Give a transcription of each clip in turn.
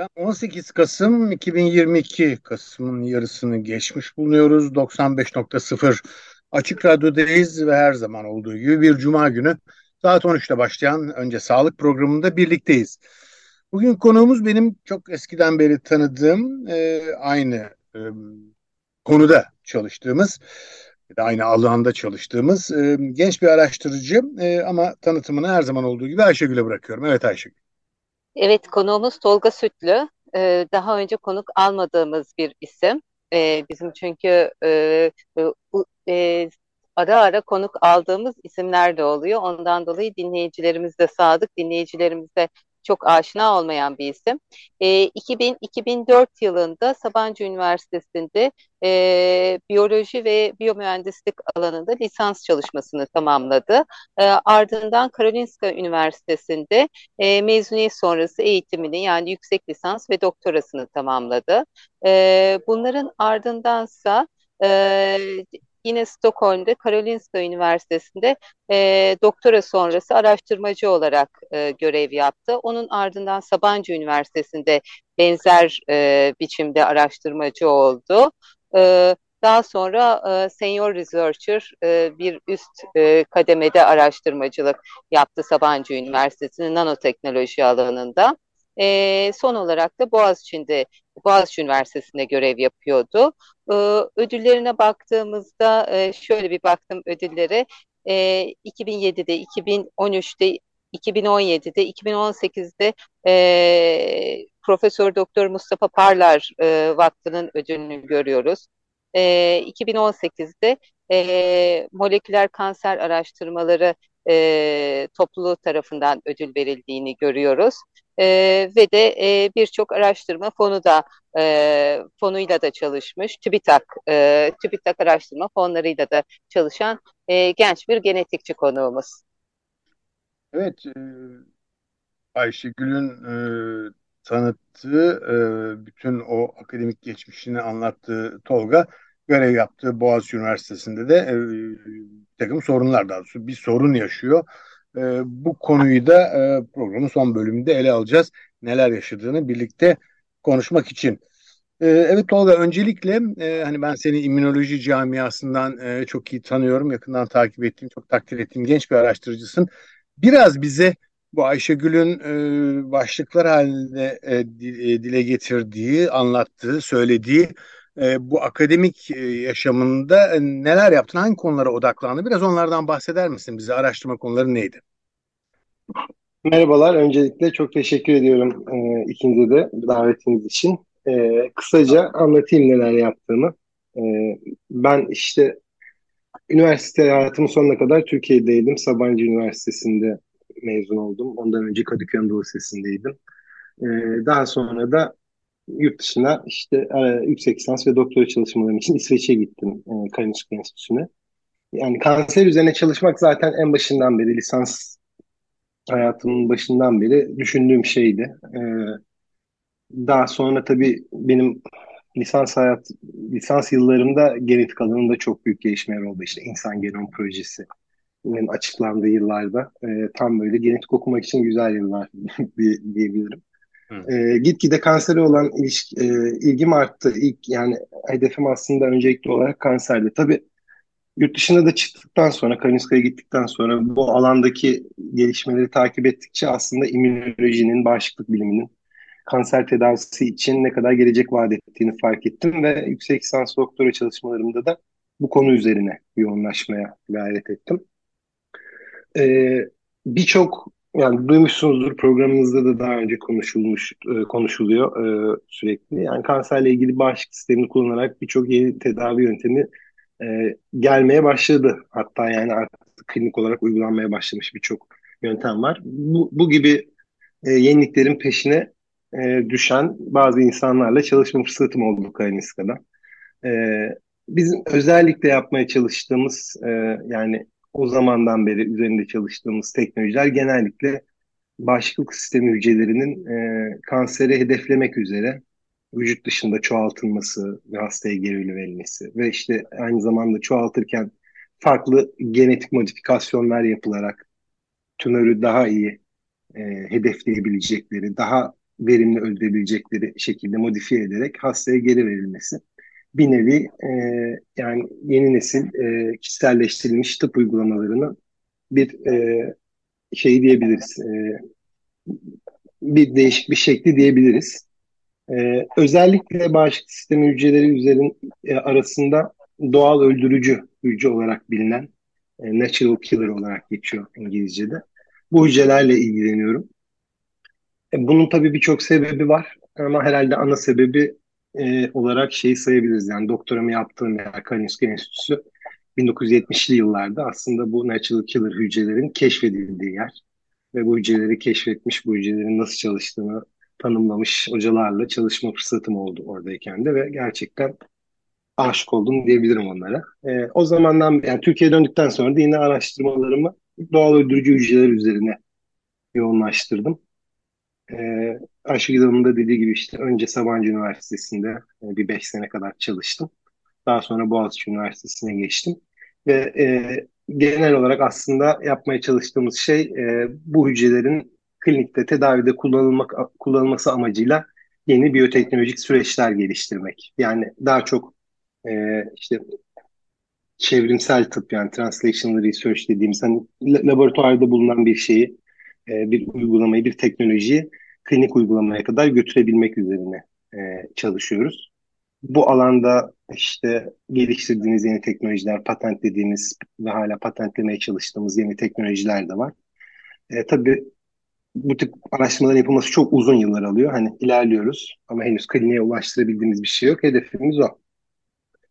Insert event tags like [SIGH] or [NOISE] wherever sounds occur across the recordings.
Ben 18 Kasım 2022 Kasım'ın yarısını geçmiş bulunuyoruz. 95.0 Açık Radyo'dayız ve her zaman olduğu gibi bir cuma günü saat 13'te başlayan önce sağlık programında birlikteyiz. Bugün konuğumuz benim çok eskiden beri tanıdığım e, aynı e, konuda çalıştığımız aynı alanda çalıştığımız e, genç bir araştırıcı e, ama tanıtımını her zaman olduğu gibi Ayşegül'e bırakıyorum. Evet Ayşegül. Evet konuğumuz Tolga Sütlü. Ee, daha önce konuk almadığımız bir isim. Ee, bizim çünkü e, e, e, ara ara konuk aldığımız isimler de oluyor. Ondan dolayı dinleyicilerimiz de sadık, dinleyicilerimiz de çok aşina olmayan bir isim. E, 2000-2004 yılında Sabancı Üniversitesi'nde e, biyoloji ve biyomühendislik alanında lisans çalışmasını tamamladı. E, ardından Karolinska Üniversitesi'nde e, mezuniyet sonrası eğitimini yani yüksek lisans ve doktorasını tamamladı. E, bunların ardındansa e, yine Stockholm'de Karolinska Üniversitesi'nde e, doktora sonrası araştırmacı olarak e, görev yaptı. Onun ardından Sabancı Üniversitesi'nde benzer e, biçimde araştırmacı oldu. E, daha sonra e, senior researcher e, bir üst e, kademede araştırmacılık yaptı Sabancı Üniversitesi'nin nanoteknoloji alanında. E, son olarak da Boğaziçi'nde, Boğaziçi Üniversitesi'nde görev yapıyordu. E, ödüllerine baktığımızda e, şöyle bir baktım ödüllere. E, 2007'de, 2013'te, 2017'de, 2018'de e, Profesör Doktor Mustafa Parlar e, Vakfı'nın ödülünü görüyoruz. E, 2018'de e, moleküler kanser araştırmaları e, topluluğu tarafından ödül verildiğini görüyoruz. E, ve de e, birçok araştırma fonu da e, fonuyla da çalışmış. TÜBİTAK, e, TÜBİTAK araştırma fonlarıyla da çalışan e, genç bir genetikçi konuğumuz. Evet, e, Ayşegül'ün e, tanıttığı e, bütün o akademik geçmişini anlattığı Tolga görev yaptığı Boğaziçi Üniversitesi'nde de e, takım sorunlar daha doğrusu bir sorun yaşıyor. E, bu konuyu da e, programın son bölümünde ele alacağız. Neler yaşadığını birlikte konuşmak için. E, evet Tolga öncelikle e, hani ben seni immünoloji camiasından e, çok iyi tanıyorum. Yakından takip ettiğim, çok takdir ettiğim genç bir araştırıcısın. Biraz bize bu Ayşegül'ün e, başlıklar halinde e, dile getirdiği, anlattığı, söylediği e, bu akademik e, yaşamında e, neler yaptın, hangi konulara odaklandı? Biraz onlardan bahseder misin bize? Araştırma konuları neydi? Merhabalar. Öncelikle çok teşekkür ediyorum e, ikinize de davetiniz için. E, kısaca anlatayım neler yaptığımı. Ben işte üniversite hayatımın sonuna kadar Türkiye'deydim. Sabancı Üniversitesi'nde mezun oldum. Ondan önce Kadıköy Anadolu Lisesi'ndeydim. Daha sonra da yurt dışına işte e, yüksek lisans ve doktora çalışmalarım için İsveç'e gittim e, Karolinska Enstitüsü'ne. Yani kanser üzerine çalışmak zaten en başından beri lisans hayatımın başından beri düşündüğüm şeydi. E, daha sonra tabii benim lisans hayat lisans yıllarımda genetik alanında çok büyük gelişmeler oldu. İşte insan genom projesi açıklandığı yıllarda e, tam böyle genetik okumak için güzel yıllar [LAUGHS] diyebilirim. E, gitgide kansere olan ilişki, e, ilgim arttı. İlk yani hedefim aslında öncelikli olarak kanserdi. Tabii yurt dışına da çıktıktan sonra, Karolinska'ya gittikten sonra bu alandaki gelişmeleri takip ettikçe aslında immünolojinin, bağışıklık biliminin kanser tedavisi için ne kadar gelecek vaat ettiğini fark ettim ve yüksek lisans doktora çalışmalarımda da bu konu üzerine yoğunlaşmaya gayret ettim. Ee, Birçok yani duymuşsunuzdur programımızda da daha önce konuşulmuş e, konuşuluyor e, sürekli. Yani kanserle ilgili bağışıklık sistemini kullanarak birçok yeni tedavi yöntemi e, gelmeye başladı. Hatta yani artık klinik olarak uygulanmaya başlamış birçok yöntem var. Bu, bu gibi yeniliklerin peşine düşen bazı insanlarla çalışma fırsatım oldu Kainiska'da. E, bizim özellikle yapmaya çalıştığımız yani o zamandan beri üzerinde çalıştığımız teknolojiler genellikle bağışıklık sistemi hücrelerinin e, kanseri hedeflemek üzere vücut dışında çoğaltılması ve hastaya geri verilmesi ve işte aynı zamanda çoğaltırken farklı genetik modifikasyonlar yapılarak tümörü daha iyi e, hedefleyebilecekleri, daha verimli öldürebilecekleri şekilde modifiye ederek hastaya geri verilmesi. Bir nevi e, yani yeni nesil e, kişiselleştirilmiş tıp uygulamalarının bir e, şey diyebiliriz. E, bir değişik bir şekli diyebiliriz. E, özellikle bağışıklık sistemi hücreleri üzerin e, arasında doğal öldürücü hücre olarak bilinen e, natural killer olarak geçiyor İngilizce'de. Bu hücrelerle ilgileniyorum. E, bunun tabii birçok sebebi var ama herhalde ana sebebi e, olarak şeyi sayabiliriz. Yani doktoramı yaptığım yer Karolinska Enstitüsü 1970'li yıllarda aslında bu natural killer hücrelerin keşfedildiği yer ve bu hücreleri keşfetmiş, bu hücrelerin nasıl çalıştığını tanımlamış hocalarla çalışma fırsatım oldu oradayken de ve gerçekten aşık oldum diyebilirim onlara. E, o zamandan yani Türkiye'ye döndükten sonra da yine araştırmalarımı doğal öldürücü hücreler üzerine yoğunlaştırdım. E, Ayşegül Hanım'ın dediği gibi işte önce Sabancı Üniversitesi'nde e, bir beş sene kadar çalıştım. Daha sonra Boğaziçi Üniversitesi'ne geçtim. Ve e, genel olarak aslında yapmaya çalıştığımız şey e, bu hücrelerin klinikte tedavide kullanılmak kullanılması amacıyla yeni biyoteknolojik süreçler geliştirmek. Yani daha çok e, işte çevrimsel tıp yani translational research dediğimiz hani laboratuvarda bulunan bir şeyi, e, bir uygulamayı, bir teknolojiyi klinik uygulamaya kadar götürebilmek üzerine e, çalışıyoruz. Bu alanda işte geliştirdiğimiz yeni teknolojiler, patentlediğimiz ve hala patentlemeye çalıştığımız yeni teknolojiler de var. E, tabii bu tip araştırmaların yapılması çok uzun yıllar alıyor. Hani ilerliyoruz ama henüz kliniğe ulaştırabildiğimiz bir şey yok. Hedefimiz o.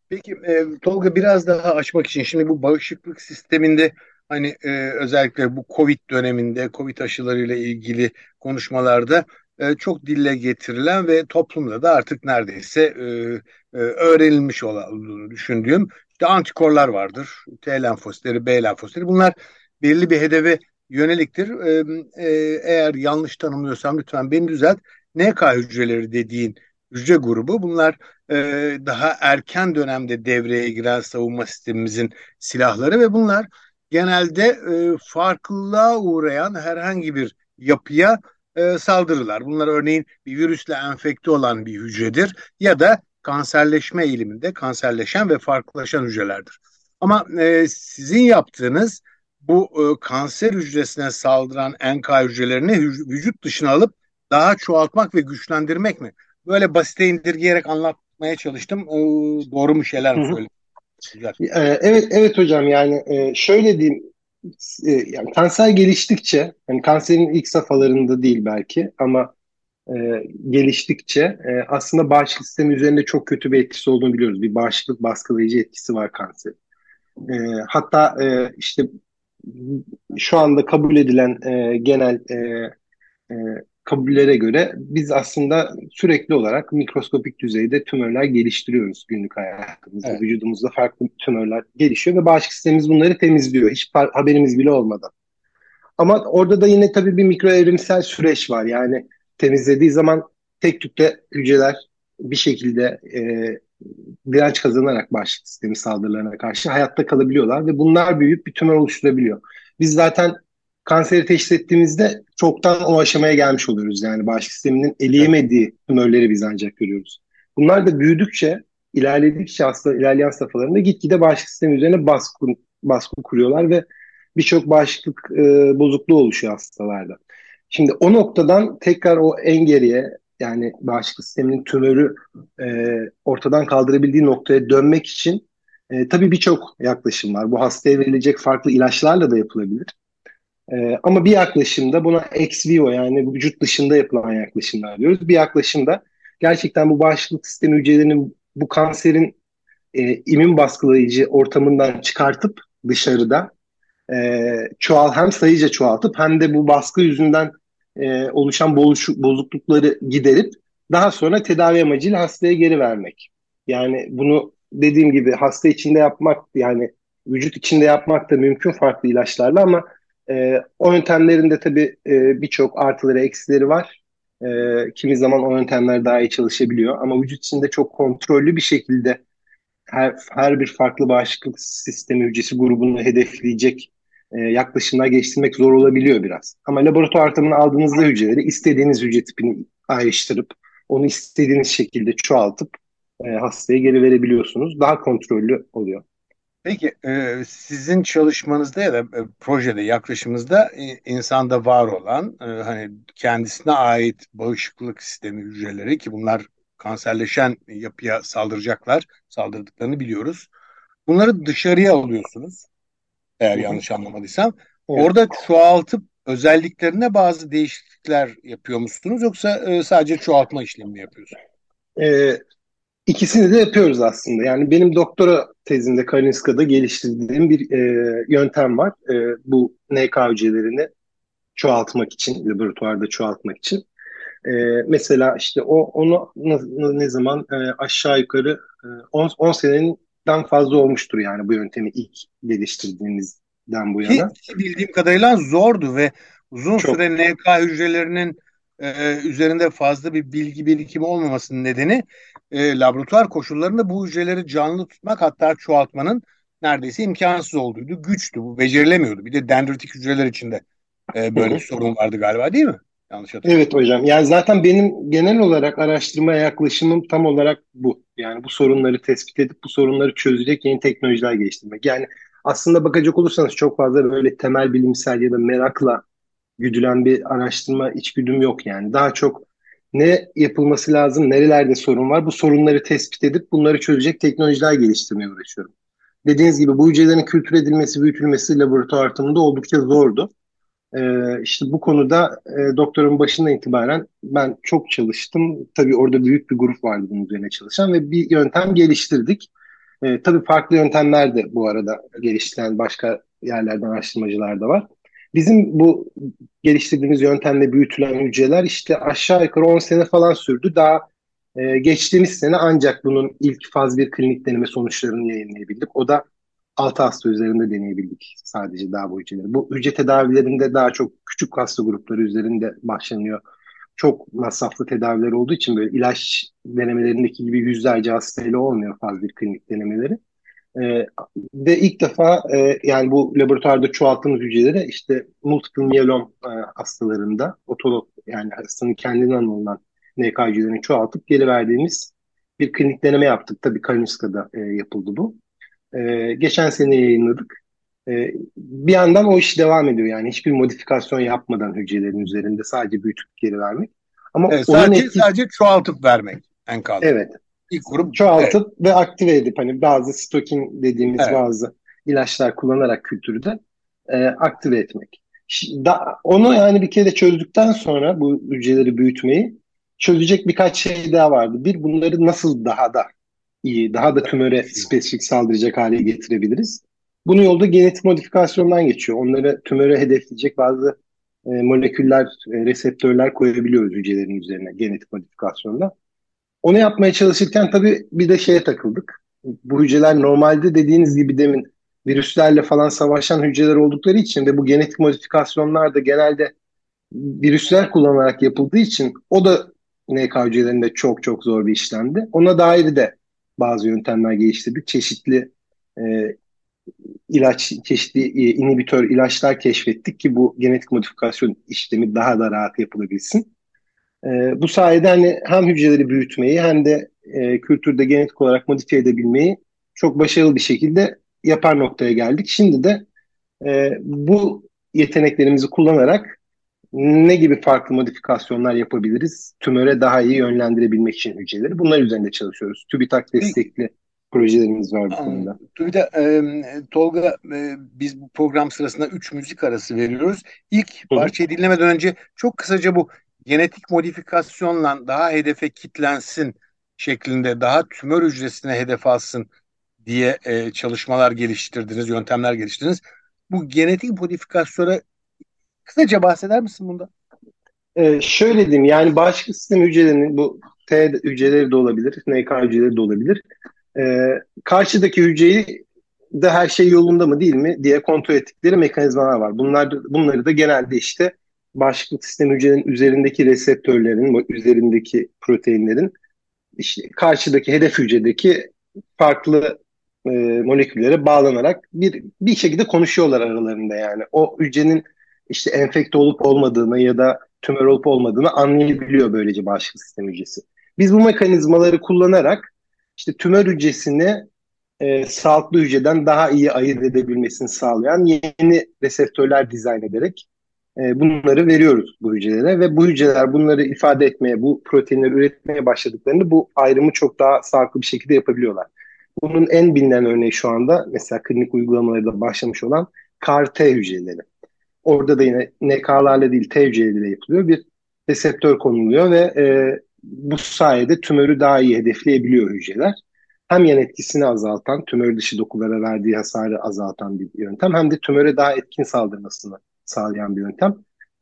Peki e, Tolga biraz daha açmak için şimdi bu bağışıklık sisteminde hani e, özellikle bu Covid döneminde Covid aşılarıyla ilgili konuşmalarda e, çok dille getirilen ve toplumda da artık neredeyse e, e, öğrenilmiş olduğunu düşündüğüm işte antikorlar vardır. T lenfositleri, B lenfositleri bunlar belirli bir hedefe yöneliktir. E, e, eğer yanlış tanımlıyorsam lütfen beni düzelt. NK hücreleri dediğin hücre grubu bunlar e, daha erken dönemde devreye giren savunma sistemimizin silahları ve bunlar genelde e, farklılığa uğrayan herhangi bir yapıya e, saldırırlar. Bunlar örneğin bir virüsle enfekte olan bir hücredir ya da kanserleşme eğiliminde kanserleşen ve farklılaşan hücrelerdir. Ama e, sizin yaptığınız bu e, kanser hücresine saldıran NK hücrelerini hü- vücut dışına alıp daha çoğaltmak ve güçlendirmek mi? Böyle basite indirgeyerek anlatmaya çalıştım. E, doğru mu şeyler mi söyledim? Ee, evet, evet hocam yani e, şöyle diyeyim e, yani kanser geliştikçe hani kanserin ilk safhalarında değil belki ama e, geliştikçe e, aslında bağışıklık sistemi üzerinde çok kötü bir etkisi olduğunu biliyoruz. Bir bağışıklık baskılayıcı etkisi var kanser. E, hatta e, işte şu anda kabul edilen e, genel e, e, kabullere göre biz aslında sürekli olarak mikroskopik düzeyde tümörler geliştiriyoruz günlük hayatımızda. Evet. Vücudumuzda farklı tümörler gelişiyor ve bağışıklık sistemimiz bunları temizliyor. Hiç haberimiz bile olmadan. Ama orada da yine tabii bir mikro evrimsel süreç var. Yani temizlediği zaman tek tüpte hücreler bir şekilde e, direnç kazanarak bağışıklık sistemi saldırılarına karşı hayatta kalabiliyorlar ve bunlar büyüyüp bir tümör oluşturabiliyor. Biz zaten kanseri teşhis ettiğimizde çoktan o aşamaya gelmiş oluyoruz. Yani bağışıklık sisteminin eleyemediği tümörleri biz ancak görüyoruz. Bunlar da büyüdükçe, ilerledikçe hasta ilerleyen safhalarında gitgide bağışıklık sistemi üzerine baskı, baskı kuruyorlar ve birçok bağışıklık e, bozukluğu oluşuyor hastalarda. Şimdi o noktadan tekrar o en geriye yani bağışıklık sisteminin tümörü e, ortadan kaldırabildiği noktaya dönmek için e, tabii birçok yaklaşım var. Bu hastaya verilecek farklı ilaçlarla da yapılabilir. E, ama bir yaklaşımda buna ex vivo yani vücut dışında yapılan yaklaşımlar diyoruz. Bir yaklaşımda gerçekten bu bağışıklık sistemi hücrelerinin bu kanserin e, immün baskılayıcı ortamından çıkartıp dışarıda e, çoğal hem sayıca çoğaltıp hem de bu baskı yüzünden e, oluşan bozuklukları giderip daha sonra tedavi amacıyla hastaya geri vermek. Yani bunu dediğim gibi hasta içinde yapmak yani vücut içinde yapmak da mümkün farklı ilaçlarla ama e, o yöntemlerin de tabii e, birçok artıları eksileri var. E, kimi zaman o yöntemler daha iyi çalışabiliyor ama vücut içinde çok kontrollü bir şekilde her, her bir farklı bağışıklık sistemi hücresi grubunu hedefleyecek e, yaklaşımlar geliştirmek zor olabiliyor biraz. Ama laboratuvar ortamına aldığınızda hücreleri istediğiniz hücre tipini ayrıştırıp onu istediğiniz şekilde çoğaltıp e, hastaya geri verebiliyorsunuz. Daha kontrollü oluyor. Peki e, sizin çalışmanızda ya da e, projede yaklaşımınızda e, insanda var olan e, hani kendisine ait bağışıklık sistemi hücreleri ki bunlar kanserleşen yapıya saldıracaklar, saldırdıklarını biliyoruz. Bunları dışarıya alıyorsunuz eğer yanlış anlamadıysam. Evet. Orada çoğaltıp özelliklerine bazı değişiklikler yapıyor musunuz yoksa e, sadece çoğaltma işlemi mi yapıyorsunuz? Ee, İkisini de yapıyoruz aslında. Yani benim doktora tezimde Karolinska'da geliştirdiğim bir e, yöntem var. E, bu NK hücrelerini çoğaltmak için, laboratuvarda çoğaltmak için. E, mesela işte o onu ne zaman e, aşağı yukarı 10 e, 10 seneden fazla olmuştur yani bu yöntemi ilk geliştirdiğimizden bu yana. Ki, bildiğim kadarıyla zordu ve uzun Çok. süre NK hücrelerinin e, üzerinde fazla bir bilgi birikimi olmamasının nedeni e, laboratuvar koşullarında bu hücreleri canlı tutmak hatta çoğaltmanın neredeyse imkansız olduğuydu. Güçtü bu becerilemiyordu. Bir de dendritik hücreler içinde e, böyle bir sorun vardı galiba değil mi? Yanlış hatırlıyorum. Evet hocam. Yani zaten benim genel olarak araştırmaya yaklaşımım tam olarak bu. Yani bu sorunları tespit edip bu sorunları çözecek yeni teknolojiler geliştirmek. Yani aslında bakacak olursanız çok fazla böyle temel bilimsel ya da merakla güdülen bir araştırma içgüdüm yok yani. Daha çok ne yapılması lazım, nerelerde sorun var bu sorunları tespit edip bunları çözecek teknolojiler geliştirmeye uğraşıyorum. Dediğiniz gibi bu hücrelerin kültür edilmesi, büyütülmesi laboratuvar ortamında oldukça zordu. Ee, işte bu konuda e, doktorun başından itibaren ben çok çalıştım. Tabii orada büyük bir grup vardı bunun üzerine çalışan ve bir yöntem geliştirdik. Ee, tabii farklı yöntemler de bu arada geliştiren başka yerlerden araştırmacılar da var. Bizim bu geliştirdiğimiz yöntemle büyütülen hücreler işte aşağı yukarı 10 sene falan sürdü. Daha e, geçtiğimiz sene ancak bunun ilk faz bir klinik deneme sonuçlarını yayınlayabildik. O da 6 hasta üzerinde deneyebildik sadece daha bu hücreleri. Bu hücre tedavilerinde daha çok küçük hasta grupları üzerinde başlanıyor. Çok masraflı tedaviler olduğu için böyle ilaç denemelerindeki gibi yüzlerce hastayla olmuyor faz bir klinik denemeleri. E, ve ilk defa e, yani bu laboratuvarda çoğalttığımız hücreleri işte multiple myelom e, hastalarında otolog yani hastanın kendinden alınan NK hücrelerini çoğaltıp geri verdiğimiz bir klinik deneme yaptık. Tabii Karolinska'da e, yapıldı bu. E, geçen sene yayınladık. E, bir yandan o iş devam ediyor yani hiçbir modifikasyon yapmadan hücrelerin üzerinde sadece büyütüp geri vermek. Ama evet, sadece, etki... sadece çoğaltıp vermek en kaldı. Evet. İlk grup çoğaltıp evet. ve aktive edip hani bazı stoking dediğimiz evet. bazı ilaçlar kullanarak kültürü e, aktive etmek. Da, onu yani bir kere çözdükten sonra bu hücreleri büyütmeyi çözecek birkaç şey daha vardı. Bir bunları nasıl daha da iyi, daha da tümöre spesifik saldıracak hale getirebiliriz. Bunun yolda genetik modifikasyondan geçiyor. Onları tümöre hedefleyecek bazı e, moleküller, e, reseptörler koyabiliyoruz hücrelerin üzerine genetik modifikasyonda. Onu yapmaya çalışırken tabii bir de şeye takıldık. Bu hücreler normalde dediğiniz gibi demin virüslerle falan savaşan hücreler oldukları için ve bu genetik modifikasyonlar da genelde virüsler kullanarak yapıldığı için o da NK hücrelerinde çok çok zor bir işlemdi. Ona dair de bazı yöntemler geliştirdik. Çeşitli e, ilaç, çeşitli e, inhibitör ilaçlar keşfettik ki bu genetik modifikasyon işlemi daha da rahat yapılabilsin. E, bu sayede hani hem hücreleri büyütmeyi hem de e, kültürde genetik olarak modifiye edebilmeyi çok başarılı bir şekilde yapar noktaya geldik. Şimdi de e, bu yeteneklerimizi kullanarak ne gibi farklı modifikasyonlar yapabiliriz? Tümöre daha iyi yönlendirebilmek için hücreleri. Bunlar üzerinde çalışıyoruz. TÜBİTAK destekli projelerimiz var bu konuda. TÜBİTAK, e, Tolga e, biz bu program sırasında 3 müzik arası veriyoruz. İlk parçayı dinlemeden önce çok kısaca bu genetik modifikasyonla daha hedefe kitlensin şeklinde daha tümör hücresine hedef alsın diye e, çalışmalar geliştirdiniz, yöntemler geliştirdiniz. Bu genetik modifikasyona kısaca bahseder misin bunda? Ee, şöyle diyeyim yani bağışıklık sistemi hücrelerinin bu T hücreleri de olabilir, NK hücreleri de olabilir. Ee, karşıdaki hücreyi de her şey yolunda mı değil mi diye kontrol ettikleri mekanizmalar var. Bunlar bunları da genelde işte bağışıklık sistemi hücrenin üzerindeki reseptörlerin, üzerindeki proteinlerin işte karşıdaki hedef hücredeki farklı e, moleküllere bağlanarak bir bir şekilde konuşuyorlar aralarında yani. O hücrenin işte enfekte olup olmadığını ya da tümör olup olmadığını anlayabiliyor böylece bağışıklık sistemi hücresi. Biz bu mekanizmaları kullanarak işte tümör hücresini e, sağlıklı hücreden daha iyi ayırt edebilmesini sağlayan yeni reseptörler dizayn ederek e, bunları veriyoruz bu hücrelere ve bu hücreler bunları ifade etmeye, bu proteinleri üretmeye başladıklarında bu ayrımı çok daha sağlıklı bir şekilde yapabiliyorlar. Bunun en bilinen örneği şu anda mesela klinik uygulamaları da başlamış olan CAR-T hücreleri. Orada da yine NK'larla değil T hücreleriyle yapılıyor. Bir reseptör konuluyor ve e, bu sayede tümörü daha iyi hedefleyebiliyor hücreler. Hem yan etkisini azaltan, tümör dışı dokulara verdiği hasarı azaltan bir yöntem hem de tümöre daha etkin saldırmasını sağlayan bir yöntem.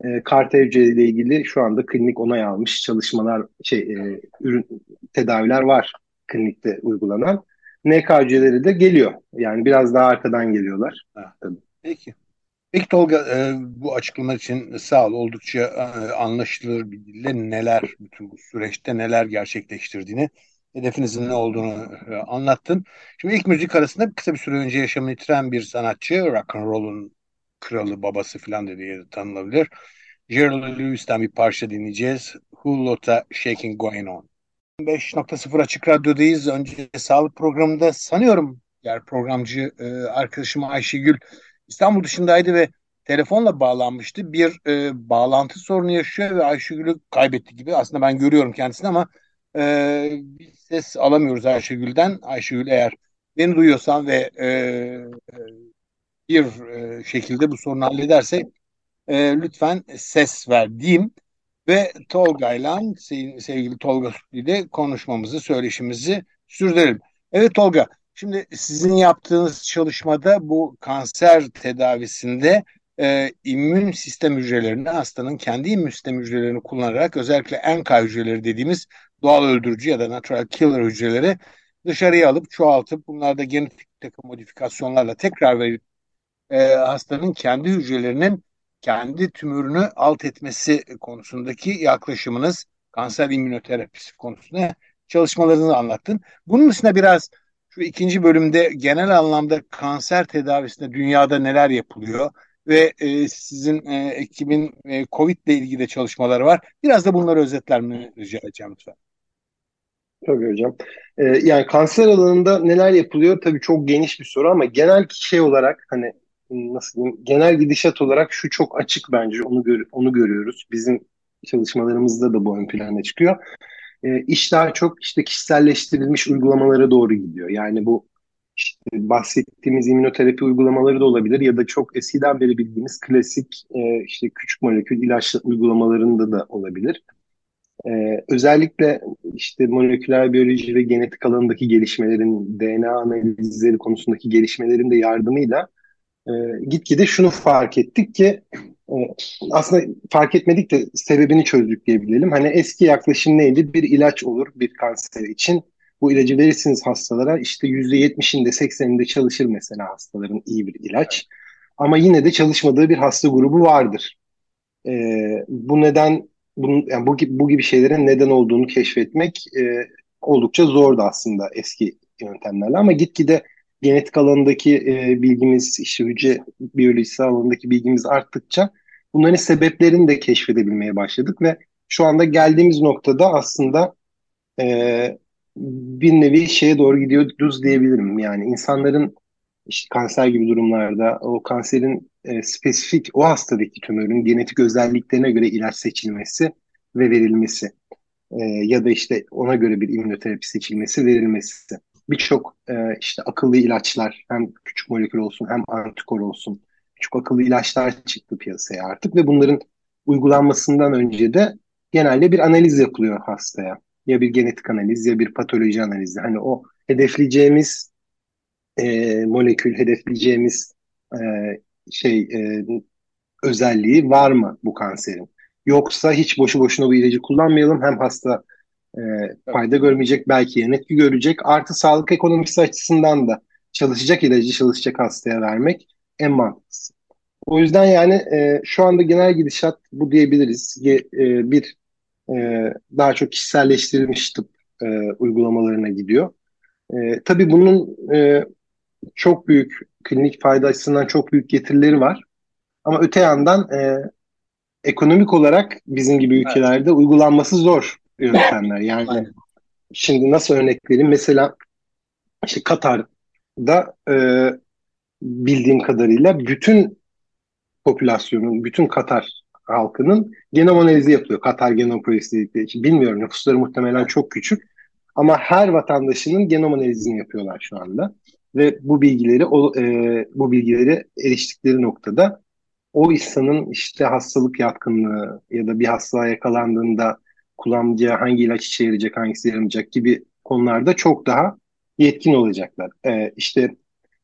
E, CAR-T hücreleriyle ilgili şu anda klinik onay almış çalışmalar, şey e, ürün tedaviler var klinikte uygulanan. NK hücreleri de geliyor. Yani biraz daha arkadan geliyorlar. Ha, tabii. Peki. Peki Tolga e, bu açıklama için sağ ol. Oldukça e, anlaşılır bir dille neler bütün bu süreçte neler gerçekleştirdiğini hedefinizin ne olduğunu e, anlattın. Şimdi ilk müzik arasında kısa bir süre önce yaşamını yitiren bir sanatçı rock and roll'un kralı babası falan dediği tanınabilir. Jerry Lewis'ten bir parça dinleyeceğiz. Who Lotta Shaking Going On. 5.0 Açık Radyo'dayız. Önce sağlık programında sanıyorum yer programcı e, arkadaşım Ayşegül İstanbul dışındaydı ve telefonla bağlanmıştı. Bir e, bağlantı sorunu yaşıyor ve Ayşegül'ü kaybetti gibi. Aslında ben görüyorum kendisini ama e, bir ses alamıyoruz Ayşegül'den. Ayşegül eğer beni duyuyorsan ve e, bir e, şekilde bu sorunu halledersek e, lütfen ses ver diyeyim ve Tolga'yla sevgili Tolga ile konuşmamızı, söyleşimizi sürdürelim. Evet Tolga, şimdi sizin yaptığınız çalışmada bu kanser tedavisinde e, immün sistem hücrelerini hastanın kendi immün sistem hücrelerini kullanarak özellikle NK hücreleri dediğimiz doğal öldürücü ya da natural killer hücreleri dışarıya alıp çoğaltıp bunlarda genetik takım modifikasyonlarla tekrar verip e, hastanın kendi hücrelerinin kendi tümörünü alt etmesi konusundaki yaklaşımınız kanser immünoterapisi konusunda çalışmalarını anlattın. Bunun dışında biraz şu ikinci bölümde genel anlamda kanser tedavisinde dünyada neler yapılıyor ve e, sizin e, ekibin e, COVID ile ilgili çalışmaları var. Biraz da bunları özetlermeni rica edeceğim lütfen. Tabii hocam. Ee, yani kanser alanında neler yapılıyor tabii çok geniş bir soru ama genel şey olarak hani nasıl diyeyim genel gidişat olarak şu çok açık bence onu gör, onu görüyoruz. Bizim çalışmalarımızda da bu ön plana çıkıyor. E, iş daha çok işte kişiselleştirilmiş uygulamalara doğru gidiyor. Yani bu işte bahsettiğimiz immünoterapi uygulamaları da olabilir ya da çok eskiden beri bildiğimiz klasik e, işte küçük molekül ilaç uygulamalarında da olabilir. Ee, özellikle işte moleküler biyoloji ve genetik alanındaki gelişmelerin, DNA analizleri konusundaki gelişmelerin de yardımıyla e, gitgide şunu fark ettik ki e, aslında fark etmedik de sebebini çözdük diyebilelim. Hani eski yaklaşım neydi? Bir ilaç olur bir kanser için. Bu ilacı verirsiniz hastalara işte %70'inde 80'inde çalışır mesela hastaların iyi bir ilaç. Ama yine de çalışmadığı bir hasta grubu vardır. E, bu neden bunun, yani bu, bu gibi şeylerin neden olduğunu keşfetmek e, oldukça zordu aslında eski yöntemlerle ama gitgide genetik alanındaki e, bilgimiz, işte hücre biyolojisi alanındaki bilgimiz arttıkça bunların sebeplerini de keşfedebilmeye başladık ve şu anda geldiğimiz noktada aslında e, bir nevi şeye doğru gidiyoruz diyebilirim. Yani insanların işte kanser gibi durumlarda o kanserin e, spesifik o hastadaki tümörün genetik özelliklerine göre ilaç seçilmesi ve verilmesi e, ya da işte ona göre bir immünoterapi seçilmesi verilmesi birçok e, işte akıllı ilaçlar hem küçük molekül olsun hem antikor olsun küçük akıllı ilaçlar çıktı piyasaya artık ve bunların uygulanmasından önce de genelde bir analiz yapılıyor hastaya. Ya bir genetik analiz ya bir patoloji analizi. Hani o hedefleyeceğimiz e, molekül, hedefleyeceğimiz e, şey e, özelliği var mı bu kanserin? Yoksa hiç boşu boşuna bu ilacı kullanmayalım. Hem hasta e, fayda görmeyecek, belki yan etki görecek. Artı sağlık ekonomisi açısından da çalışacak ilacı çalışacak hastaya vermek en mantıklısı. O yüzden yani e, şu anda genel gidişat bu diyebiliriz. E, bir e, daha çok kişiselleştirilmiş tıp e, uygulamalarına gidiyor. E, tabii bunun e, çok büyük klinik fayda açısından çok büyük getirileri var. Ama öte yandan e, ekonomik olarak bizim gibi ülkelerde evet. uygulanması zor yöntemler. Yani şimdi nasıl örnek vereyim? Mesela işte Katar'da e, bildiğim kadarıyla bütün popülasyonun, bütün Katar halkının genom analizi yapılıyor. Katar Genom Projesi dedikleri için. Bilmiyorum nüfusları muhtemelen çok küçük. Ama her vatandaşının genom analizini yapıyorlar şu anda. Ve bu bilgileri o, e, bu bilgileri eriştikleri noktada o insanın işte hastalık yatkınlığı ya da bir hastalığa yakalandığında kullanacağı hangi ilaç işe yarayacak, hangisi yaramayacak gibi konularda çok daha yetkin olacaklar. E, işte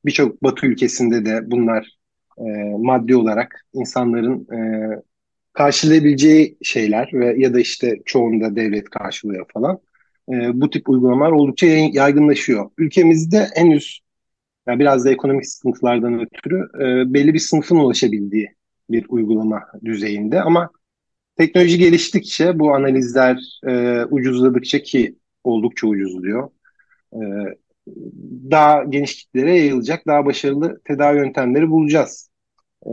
birçok Batı ülkesinde de bunlar e, maddi olarak insanların e, karşılayabileceği şeyler ve ya da işte çoğunda devlet karşılıyor falan. E, bu tip uygulamalar oldukça yaygınlaşıyor. Ülkemizde henüz yani biraz da ekonomik sıkıntılardan ötürü e, belli bir sınıfın ulaşabildiği bir uygulama düzeyinde ama teknoloji geliştikçe bu analizler e, ucuzladıkça ki oldukça ucuzluyor. E, daha geniş kitlere yayılacak, daha başarılı tedavi yöntemleri bulacağız. E,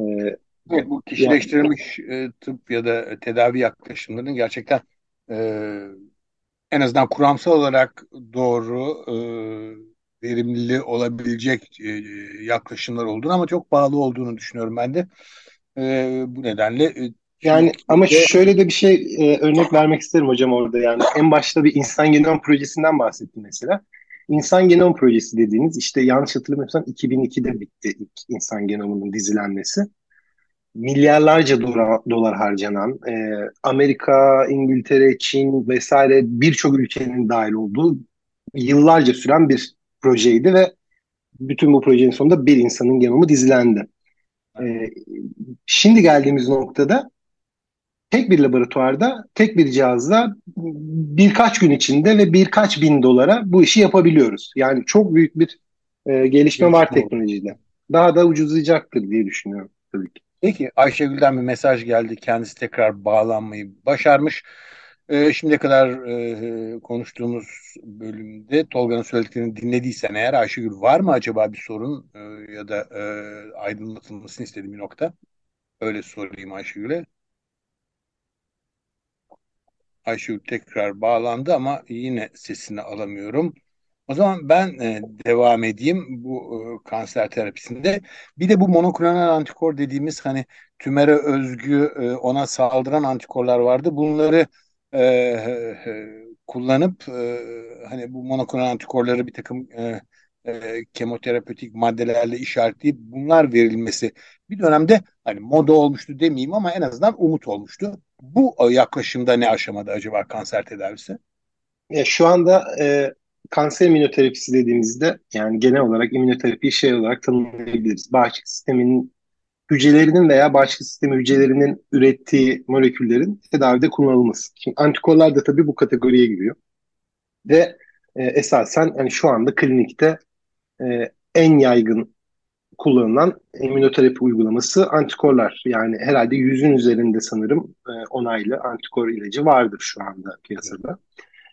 evet, bu kişileştirilmiş yani, e, tıp ya da tedavi yaklaşımlarının gerçekten e, en azından kuramsal olarak doğru e, verimli olabilecek e, yaklaşımlar olduğunu ama çok bağlı olduğunu düşünüyorum ben de. E, bu nedenle e, yani ama şöyle de bir şey e, örnek vermek isterim hocam orada yani en başta bir insan genom projesinden bahsettim mesela. İnsan genom projesi dediğiniz işte yanlış hatırlamıyorsam 2002'de bitti ilk insan genomunun dizilenmesi. Milyarlarca dolar, dolar harcanan e, Amerika, İngiltere, Çin vesaire birçok ülkenin dahil olduğu yıllarca süren bir projeydi ve bütün bu projenin sonunda bir insanın genomu dizilendi. Ee, şimdi geldiğimiz noktada tek bir laboratuvarda, tek bir cihazla birkaç gün içinde ve birkaç bin dolara bu işi yapabiliyoruz. Yani çok büyük bir e, gelişme var teknolojide. Daha da ucuzlayacaktır diye düşünüyorum tabii ki. Peki Ayşegül'den bir mesaj geldi. Kendisi tekrar bağlanmayı başarmış. E, şimdiye kadar e, konuştuğumuz bölümde Tolga'nın söylediklerini dinlediysen eğer Ayşegül var mı acaba bir sorun e, ya da e, aydınlatılmasını istediğim bir nokta? Öyle sorayım Ayşegül'e. Ayşegül tekrar bağlandı ama yine sesini alamıyorum. O zaman ben e, devam edeyim bu e, kanser terapisinde. Bir de bu monoklonal antikor dediğimiz hani tümere özgü e, ona saldıran antikorlar vardı. Bunları e, e, kullanıp e, hani bu monoklonal antikorları bir takım e, e, kemoterapötik maddelerle işaretleyip bunlar verilmesi bir dönemde hani moda olmuştu demeyeyim ama en azından umut olmuştu. Bu yaklaşımda ne aşamada acaba kanser tedavisi? Ya şu anda e, kanser immünoterapisi dediğimizde yani genel olarak immünoterapi şey olarak tanımlayabiliriz. Bağışıklık sisteminin hücrelerinin veya bağışıklık sistemi hücrelerinin ürettiği moleküllerin tedavide kullanılması. Şimdi antikorlar da tabii bu kategoriye giriyor. Ve e, esasen yani şu anda klinikte e, en yaygın kullanılan immünoterapi uygulaması antikorlar. Yani herhalde yüzün üzerinde sanırım e, onaylı antikor ilacı vardır şu anda piyasada.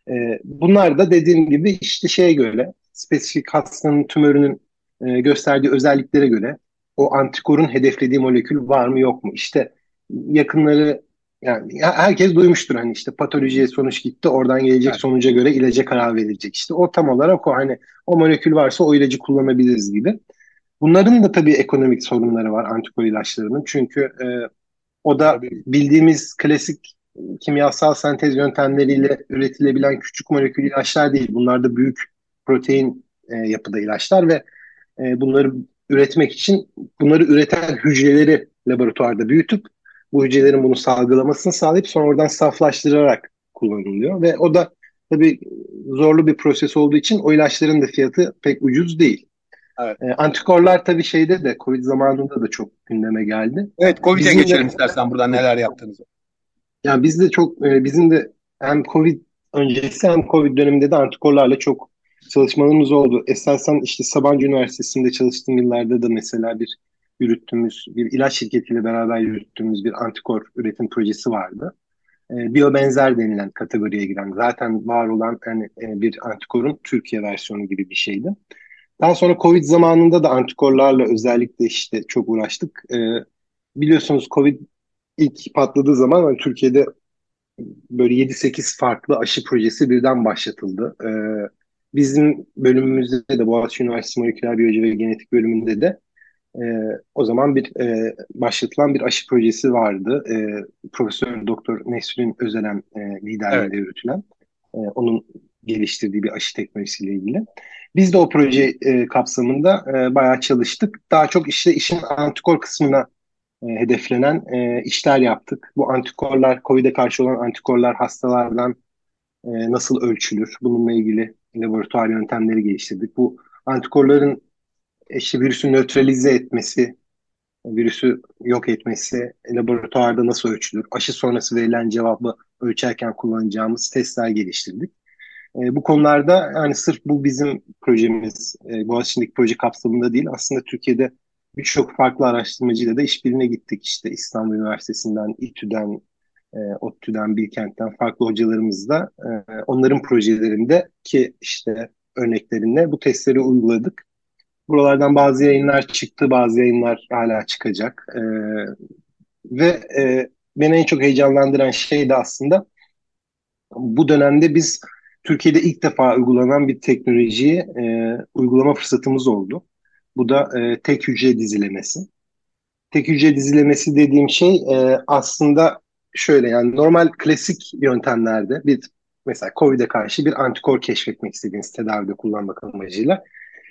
E, bunlar da dediğim gibi işte şeye göre spesifik hastanın tümörünün gösterdiği özelliklere göre o antikorun hedeflediği molekül var mı yok mu? İşte yakınları yani herkes duymuştur hani işte patolojiye sonuç gitti oradan gelecek evet. sonuca göre ilaca karar verilecek. İşte o tam olarak o hani o molekül varsa o ilacı kullanabiliriz gibi. Bunların da tabii ekonomik sorunları var antikor ilaçlarının. Çünkü e, o da tabii. bildiğimiz klasik kimyasal sentez yöntemleriyle üretilebilen küçük molekül ilaçlar değil. Bunlar da büyük protein e, yapıda ilaçlar ve e, bunları üretmek için bunları üreten hücreleri laboratuvarda büyütüp bu hücrelerin bunu salgılamasını sağlayıp sonra oradan saflaştırarak kullanılıyor ve o da tabii zorlu bir proses olduğu için o ilaçların da fiyatı pek ucuz değil. Evet. E, antikorlar tabii şeyde de Covid zamanında da çok gündeme geldi. Evet Covid'e geçelim de, istersen buradan neler yaptığınızı. Yani biz de çok e, bizim de hem Covid öncesi hem Covid döneminde de antikorlarla çok çalışmalarımız oldu. Esasen işte Sabancı Üniversitesi'nde çalıştığım yıllarda da mesela bir yürüttüğümüz, bir ilaç şirketiyle beraber yürüttüğümüz bir antikor üretim projesi vardı. E, biyobenzer denilen kategoriye giren, zaten var olan yani, e, bir antikorun Türkiye versiyonu gibi bir şeydi. Daha sonra Covid zamanında da antikorlarla özellikle işte çok uğraştık. E, biliyorsunuz Covid ilk patladığı zaman yani Türkiye'de böyle 7-8 farklı aşı projesi birden başlatıldı. Ee, bizim bölümümüzde de Boğaziçi Üniversitesi Moleküler Biyoloji ve Genetik bölümünde de e, o zaman bir e, başlatılan bir aşı projesi vardı. E, Profesör Doktor Nesrin Özelen e, liderliğinde evet. yürütülen. E, onun geliştirdiği bir aşı teknolojisiyle ilgili. Biz de o proje e, kapsamında e, bayağı çalıştık. Daha çok işte işin antikor kısmına e, hedeflenen e, işler yaptık. Bu antikorlar, COVID'e karşı olan antikorlar hastalardan e, nasıl ölçülür? Bununla ilgili laboratuvar yöntemleri geliştirdik. Bu antikorların işte virüsü nötralize etmesi, virüsü yok etmesi laboratuvarda nasıl ölçülür? Aşı sonrası verilen cevabı ölçerken kullanacağımız testler geliştirdik. E, bu konularda yani sırf bu bizim projemiz, e, Boğaziçi'ndeki proje kapsamında değil, aslında Türkiye'de birçok farklı araştırmacıyla da işbirliğine gittik. İşte İstanbul Üniversitesi'nden, İTÜ'den, e, ODTÜ'den, Bilkent'ten farklı hocalarımızla e, onların projelerinde ki işte örneklerinde bu testleri uyguladık. Buralardan bazı yayınlar çıktı, bazı yayınlar hala çıkacak. E, ve e, beni en çok heyecanlandıran şey de aslında bu dönemde biz Türkiye'de ilk defa uygulanan bir teknolojiyi e, uygulama fırsatımız oldu. Bu da e, tek hücre dizilemesi. Tek hücre dizilemesi dediğim şey e, aslında şöyle yani normal klasik yöntemlerde bir mesela COVID'e karşı bir antikor keşfetmek istediğiniz tedavide kullanmak amacıyla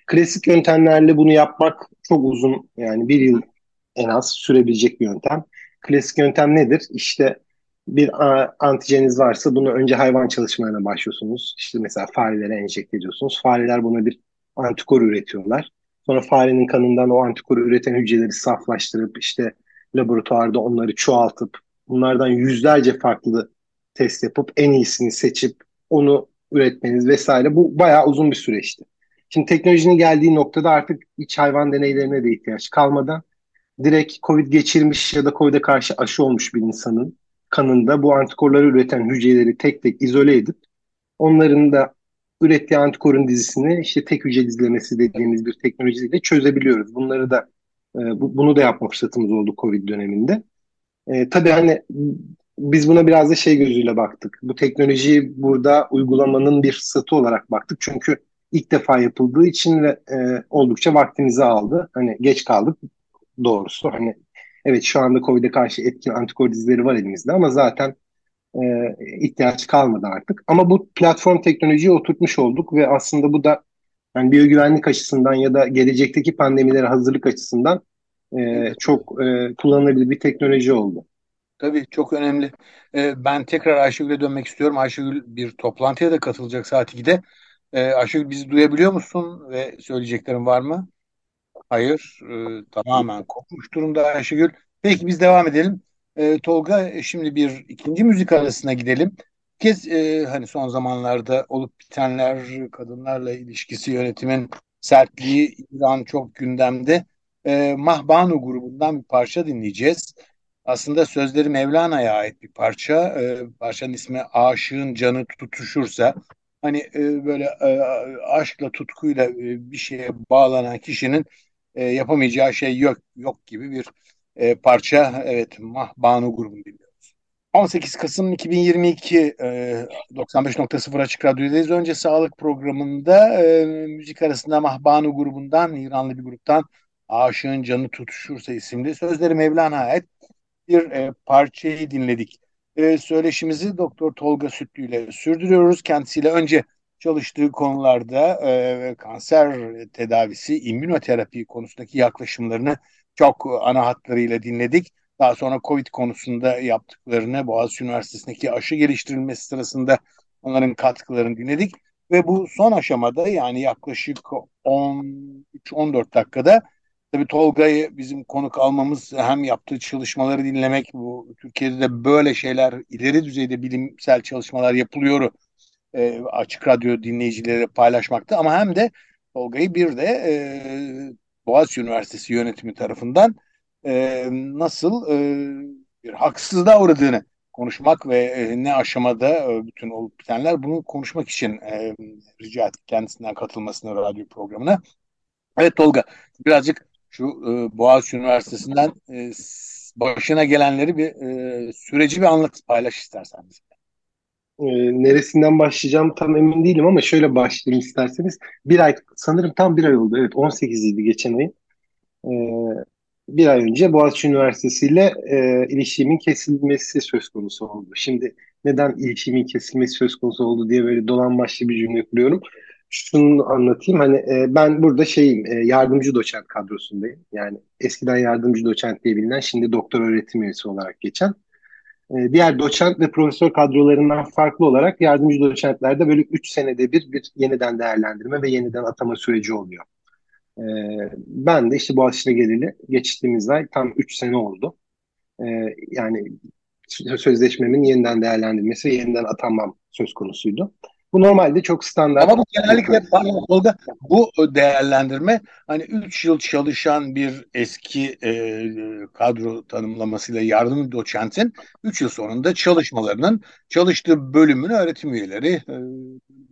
klasik yöntemlerle bunu yapmak çok uzun yani bir yıl en az sürebilecek bir yöntem. Klasik yöntem nedir? İşte bir antijeniz varsa bunu önce hayvan çalışmalarına başlıyorsunuz. İşte mesela farelere enjekte ediyorsunuz. Fareler buna bir antikor üretiyorlar. Sonra farenin kanından o antikoru üreten hücreleri saflaştırıp işte laboratuvarda onları çoğaltıp bunlardan yüzlerce farklı test yapıp en iyisini seçip onu üretmeniz vesaire bu bayağı uzun bir süreçti. Şimdi teknolojinin geldiği noktada artık iç hayvan deneylerine de ihtiyaç kalmadan direkt COVID geçirmiş ya da COVID'e karşı aşı olmuş bir insanın kanında bu antikorları üreten hücreleri tek tek izole edip onların da ürettiği antikorun dizisini işte tek hücre dizilemesi dediğimiz bir teknolojiyle çözebiliyoruz. Bunları da e, bu, bunu da yapma fırsatımız oldu Covid döneminde. E, tabii hani biz buna biraz da şey gözüyle baktık. Bu teknolojiyi burada uygulamanın bir fırsatı olarak baktık. Çünkü ilk defa yapıldığı için ve e, oldukça vaktimizi aldı. Hani geç kaldık doğrusu. Hani evet şu anda Covid'e karşı etkin antikor dizileri var elimizde ama zaten e, ihtiyaç kalmadı artık. Ama bu platform teknolojiyi oturtmuş olduk ve aslında bu da yani biyogüvenlik açısından ya da gelecekteki pandemilere hazırlık açısından e, çok e, kullanılabilir bir teknoloji oldu. Tabii çok önemli. Ee, ben tekrar Ayşegül'e dönmek istiyorum. Ayşegül bir toplantıya da katılacak saat 2'de. Ee, Ayşegül bizi duyabiliyor musun ve söyleyeceklerin var mı? Hayır. E, tamamen kopmuş durumda Ayşegül. Peki biz devam edelim. E, Tolga e, şimdi bir ikinci müzik arasına gidelim. Bir kez e, hani son zamanlarda olup bitenler, kadınlarla ilişkisi yönetimin sertliği İran çok gündemde. E, Mahbanu grubundan bir parça dinleyeceğiz. Aslında sözleri Mevlana'ya ait bir parça. E, parçanın ismi Aşığın Canı Tutuşursa. Hani e, böyle e, aşkla, tutkuyla e, bir şeye bağlanan kişinin e, yapamayacağı şey yok yok gibi bir e, parça evet Mahbanu grubunu dinliyoruz. 18 Kasım 2022 e, 95.0 Açık Radyo'dayız. Önce sağlık programında e, müzik arasında Mahbanu grubundan, İranlı bir gruptan Aşığın Canı Tutuşursa isimli sözleri Mevlana'ya ait bir e, parçayı dinledik. E, söyleşimizi Doktor Tolga Sütlü ile sürdürüyoruz. Kendisiyle önce çalıştığı konularda e, kanser tedavisi, immünoterapi konusundaki yaklaşımlarını çok ana hatlarıyla dinledik. Daha sonra COVID konusunda yaptıklarını, Boğaziçi Üniversitesi'ndeki aşı geliştirilmesi sırasında onların katkılarını dinledik. Ve bu son aşamada yani yaklaşık 13-14 dakikada Tabii Tolga'yı bizim konuk almamız hem yaptığı çalışmaları dinlemek bu Türkiye'de de böyle şeyler ileri düzeyde bilimsel çalışmalar yapılıyor e, açık radyo dinleyicilere paylaşmakta ama hem de Tolga'yı bir de e, Boğaziçi Üniversitesi yönetimi tarafından e, nasıl e, bir haksızlığa uğradığını konuşmak ve e, ne aşamada e, bütün olup bitenler bunu konuşmak için e, rica ettik kendisinden katılmasını radyo programına. Evet Tolga birazcık şu e, Boğaziçi Üniversitesi'nden e, başına gelenleri bir e, süreci bir anlat paylaş istersen bizimle. E, neresinden başlayacağım tam emin değilim ama şöyle başlayayım isterseniz. Bir ay sanırım tam bir ay oldu. Evet 18 idi geçen ay. E, bir ay önce Boğaziçi Üniversitesi ile e, ilişkimin kesilmesi söz konusu oldu. Şimdi neden ilişkimin kesilmesi söz konusu oldu diye böyle dolan başlı bir cümle kuruyorum. Şunu anlatayım hani e, ben burada şeyim e, yardımcı doçent kadrosundayım. Yani eskiden yardımcı doçent diye bilinen şimdi doktor öğretim üyesi olarak geçen. E, diğer doçent ve profesör kadrolarından farklı olarak yardımcı doçentlerde böyle 3 senede bir bir yeniden değerlendirme ve yeniden atama süreci oluyor. E, ben de işte Boğaziçi'ne geleli geçtiğimiz ay tam 3 sene oldu. E, yani sözleşmemin yeniden değerlendirilmesi yeniden atanmam söz konusuydu. Bu normalde çok standart. Ama bu genellikle pardon, bu değerlendirme hani 3 yıl çalışan bir eski e, kadro tanımlamasıyla yardım doçentin 3 yıl sonunda çalışmalarının çalıştığı bölümünü öğretim üyeleri e,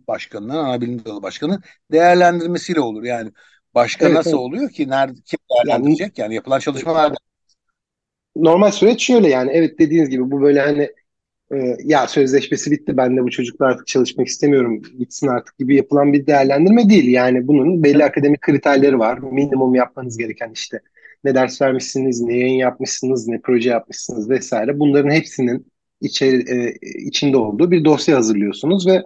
başkanının, ana bilim dalı başkanı değerlendirmesiyle olur. Yani başka evet, nasıl evet. oluyor ki? Nerede kim değerlendirecek? Yani, yani yapılan çalışmalarda normal süreç şöyle yani evet dediğiniz gibi bu böyle hani e, ya sözleşmesi bitti ben de bu çocukla artık çalışmak istemiyorum gitsin artık gibi yapılan bir değerlendirme değil. Yani bunun belli akademik kriterleri var. Minimum yapmanız gereken işte ne ders vermişsiniz, ne yayın yapmışsınız, ne proje yapmışsınız vesaire. Bunların hepsinin içeri, e, içinde olduğu bir dosya hazırlıyorsunuz ve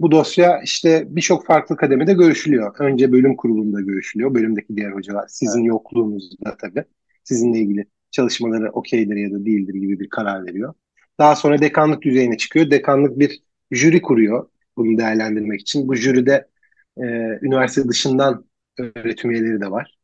bu dosya işte birçok farklı kademede görüşülüyor. Önce bölüm kurulunda görüşülüyor. Bölümdeki diğer hocalar sizin evet. yokluğunuzda tabii. Sizinle ilgili çalışmaları okeydir ya da değildir gibi bir karar veriyor. Daha sonra dekanlık düzeyine çıkıyor. Dekanlık bir jüri kuruyor bunu değerlendirmek için. Bu jüride e, üniversite dışından öğretim üyeleri de var.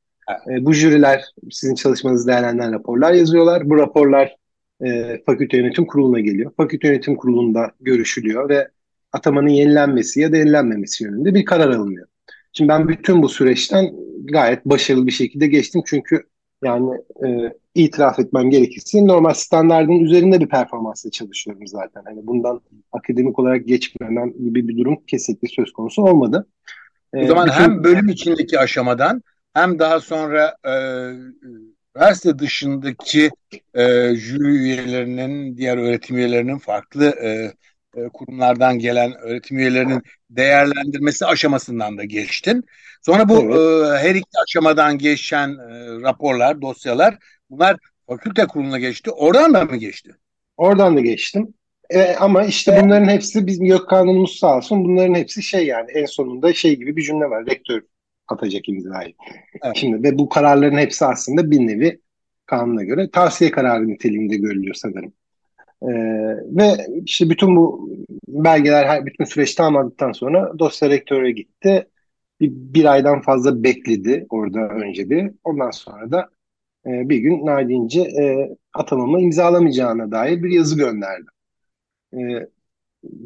E, bu jüriler sizin çalışmanızı değerlendiren raporlar yazıyorlar. Bu raporlar e, fakülte yönetim kuruluna geliyor. Fakülte yönetim kurulunda görüşülüyor ve atamanın yenilenmesi ya da yenilenmemesi yönünde bir karar alınıyor. Şimdi ben bütün bu süreçten gayet başarılı bir şekilde geçtim çünkü yani e, itiraf etmem gerekirse normal standartın üzerinde bir performansla çalışıyorum zaten. Hani bundan akademik olarak geçmemem gibi bir durum kesinlikle söz konusu olmadı. O zaman bütün... hem bölüm içindeki aşamadan hem daha sonra e, üniversite dışındaki e, jüri üyelerinin, diğer öğretim üyelerinin farklı e, e, kurumlardan gelen öğretim üyelerinin değerlendirmesi aşamasından da geçtin. Sonra bu evet. e, her iki aşamadan geçen e, raporlar, dosyalar bunlar fakülte kuruluna geçti. Oradan da mı geçti? Oradan da geçtim. E, ama işte bunların hepsi bizim yok kanunumuz sağ olsun. Bunların hepsi şey yani en sonunda şey gibi bir cümle var. Rektör atacak imzayı. Evet. Şimdi ve bu kararların hepsi aslında bir nevi kanuna göre tavsiye kararı niteliğinde görülüyor sanırım. Ee, ve işte bütün bu belgeler, bütün süreç tamamladıktan sonra dosya rektöre gitti. Bir, bir aydan fazla bekledi orada önce bir. Ondan sonra da e, bir gün Nadince e, atamamı imzalamayacağına dair bir yazı gönderdi. E,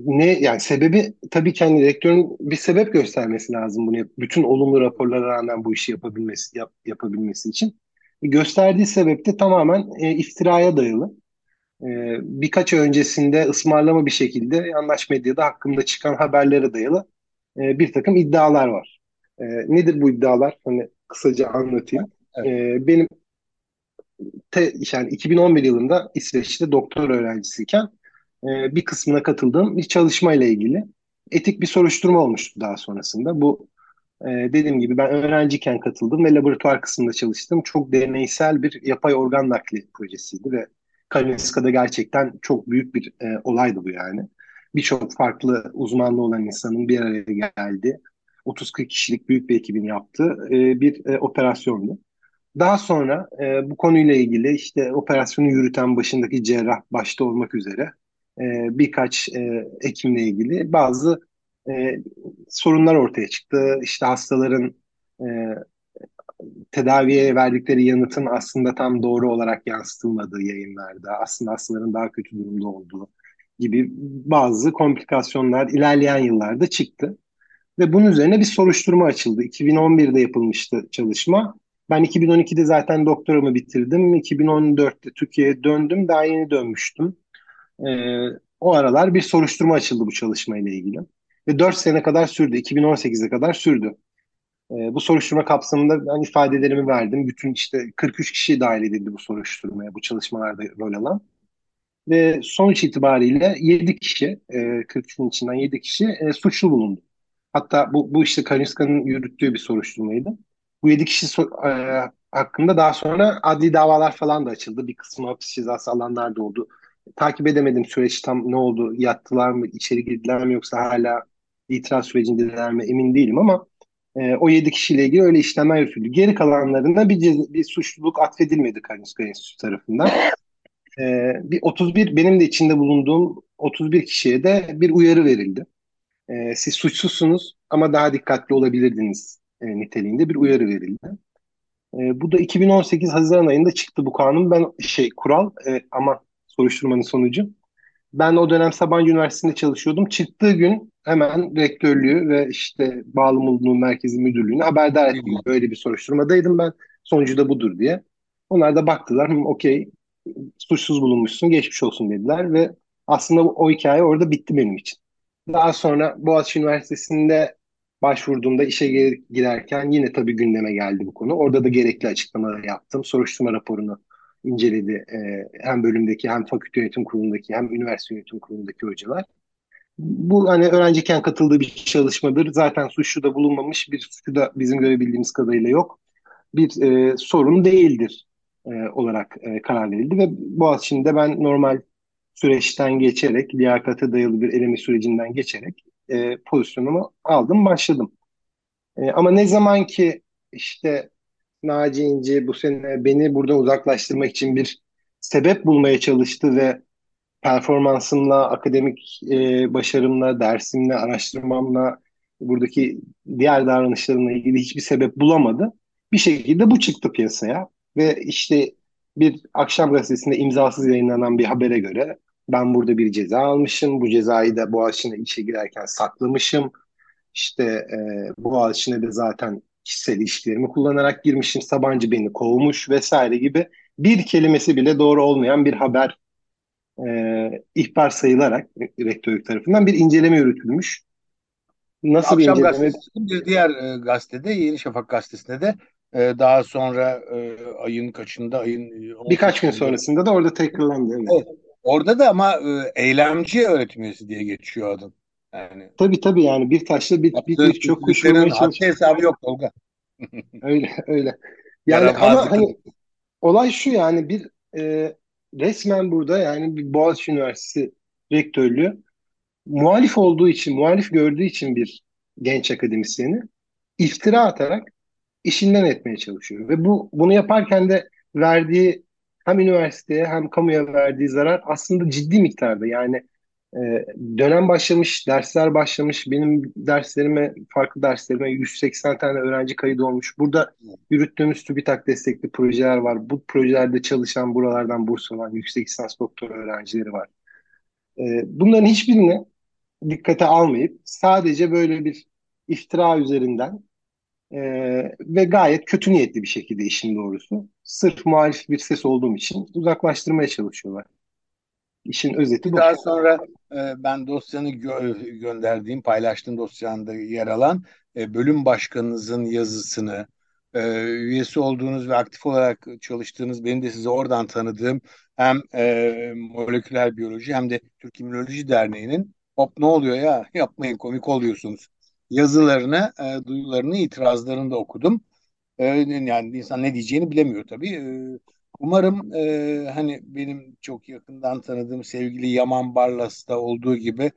ne yani sebebi tabii ki hani rektörün bir sebep göstermesi lazım bunu bütün olumlu raporlara rağmen bu işi yapabilmesi yap, yapabilmesi için. E, gösterdiği sebep de tamamen e, iftiraya dayalı. Ee, birkaç öncesinde ısmarlama bir şekilde yandaş medyada hakkında çıkan haberlere dayalı e, bir takım iddialar var. E, nedir bu iddialar? Hani kısaca anlatayım. Evet. E, benim te, yani 2011 yılında İsveç'te doktor öğrencisiyken bir kısmına katıldığım bir çalışmayla ilgili etik bir soruşturma olmuştu daha sonrasında. Bu dediğim gibi ben öğrenciyken katıldım ve laboratuvar kısmında çalıştım. Çok deneysel bir yapay organ nakli projesiydi ve Kalinska'da gerçekten çok büyük bir e, olaydı bu yani. Birçok farklı uzmanlığı olan insanın bir araya geldi. 30-40 kişilik büyük bir ekibin yaptığı e, bir e, operasyondu. Daha sonra e, bu konuyla ilgili işte operasyonu yürüten başındaki cerrah başta olmak üzere e, birkaç e, hekimle ilgili bazı e, sorunlar ortaya çıktı. İşte hastaların e, tedaviye verdikleri yanıtın aslında tam doğru olarak yansıtılmadığı yayınlarda, aslında hastaların daha kötü durumda olduğu gibi bazı komplikasyonlar ilerleyen yıllarda çıktı. Ve bunun üzerine bir soruşturma açıldı. 2011'de yapılmıştı çalışma. Ben 2012'de zaten doktoramı bitirdim. 2014'te Türkiye'ye döndüm. Daha yeni dönmüştüm. Ee, o aralar bir soruşturma açıldı bu çalışmayla ilgili. Ve 4 sene kadar sürdü. 2018'e kadar sürdü. Ee, bu soruşturma kapsamında ben ifadelerimi verdim. Bütün işte 43 kişi dahil edildi bu soruşturmaya, bu çalışmalarda rol alan. Ve sonuç itibariyle 7 kişi, e, 43'ün içinden 7 kişi e, suçlu bulundu. Hatta bu, bu işte Karinska'nın yürüttüğü bir soruşturmaydı. Bu 7 kişi so- e, hakkında daha sonra adli davalar falan da açıldı. Bir kısmı hapis cezası alanlar da oldu. Takip edemedim süreç tam ne oldu, yattılar mı, içeri girdiler mi yoksa hala itiraz sürecindeler mi emin değilim ama e, o 7 kişiyle ilgili öyle işlemler yürütüldü. Geri kalanlarına bir, bir suçluluk atfedilmedi Karinska Enstitüsü tarafından. E, bir 31 benim de içinde bulunduğum 31 kişiye de bir uyarı verildi. E, siz suçsuzsunuz ama daha dikkatli olabilirdiniz e, niteliğinde bir uyarı verildi. E, bu da 2018 Haziran ayında çıktı bu kanun. Ben şey kural e, ama soruşturmanın sonucu. Ben o dönem Sabancı Üniversitesi'nde çalışıyordum. Çıktığı gün hemen rektörlüğü ve işte bağlı bulunduğum merkezi müdürlüğüne haberdar ettim. Böyle bir soruşturmadaydım ben. Sonucu da budur diye. Onlar da baktılar. Okey suçsuz bulunmuşsun geçmiş olsun dediler ve aslında o, hikaye orada bitti benim için. Daha sonra Boğaziçi Üniversitesi'nde başvurduğumda işe girerken yine tabii gündeme geldi bu konu. Orada da gerekli açıklamalar yaptım. Soruşturma raporunu inceledi e, hem bölümdeki hem fakülte yönetim kurulundaki hem üniversite yönetim kurulundaki hocalar. Bu hani öğrenciyken katıldığı bir çalışmadır. Zaten suçlu da bulunmamış bir suçlu da bizim görebildiğimiz kadarıyla yok. Bir e, sorun değildir e, olarak e, karar verildi ve Boğaziçi'nde ben normal süreçten geçerek, liyakate dayalı bir eleme sürecinden geçerek e, pozisyonumu aldım, başladım. E, ama ne zaman ki işte Naci İnci bu sene beni buradan uzaklaştırmak için bir sebep bulmaya çalıştı ve performansımla, akademik e, başarımla, dersimle, araştırmamla, buradaki diğer davranışlarımla ilgili hiçbir sebep bulamadı. Bir şekilde bu çıktı piyasaya ve işte bir akşam gazetesinde imzasız yayınlanan bir habere göre ben burada bir ceza almışım. Bu cezayı da Boğaziçi'ne işe girerken saklamışım. İşte e, Boğaziçi'ne de zaten kişisel ilişkilerimi kullanarak girmişim. Sabancı beni kovmuş vesaire gibi bir kelimesi bile doğru olmayan bir haber e, ihbar sayılarak rektörlük tarafından bir inceleme yürütülmüş. Nasıl Akşam bir inceleme? Bir diğer e, gazetede Yeni Şafak gazetesinde de e, daha sonra e, ayın kaçında ayın e, birkaç gün sonrasında da orada tekrarlandı. Evet. evet. Orada da ama e, eylemci öğretim üyesi diye geçiyor adın. Yani tabii tabii yani bir taşla bir bir, bir çok kuş vurmaya çalışıyor. hesabı yok Tolga. öyle öyle. Yani ama hani olay şu yani bir e, resmen burada yani bir Boğaziçi Üniversitesi rektörlüğü muhalif olduğu için, muhalif gördüğü için bir genç akademisyeni iftira atarak işinden etmeye çalışıyor. Ve bu bunu yaparken de verdiği hem üniversiteye hem kamuya verdiği zarar aslında ciddi miktarda. Yani e, dönem başlamış, dersler başlamış. Benim derslerime, farklı derslerime 180 tane öğrenci kaydı olmuş. Burada yürüttüğümüz TÜBİTAK destekli projeler var. Bu projelerde çalışan, buralardan burs alan yüksek lisans doktor öğrencileri var. E, bunların hiçbirini dikkate almayıp sadece böyle bir iftira üzerinden e, ve gayet kötü niyetli bir şekilde işin doğrusu. Sırf muhalif bir ses olduğum için uzaklaştırmaya çalışıyorlar. İşin özeti bu. Daha sonra e, ben dosyanı gö- gönderdiğim, paylaştığım dosyanda yer alan e, bölüm başkanınızın yazısını, e, üyesi olduğunuz ve aktif olarak çalıştığınız, benim de size oradan tanıdığım hem moleküler biyoloji hem de Türk İmmünoloji Derneği'nin hop ne oluyor ya yapmayın komik oluyorsunuz yazılarını, duyularını, itirazlarını da okudum. Yani insan ne diyeceğini bilemiyor tabii. Umarım e, hani benim çok yakından tanıdığım sevgili Yaman Barlas'ta olduğu gibi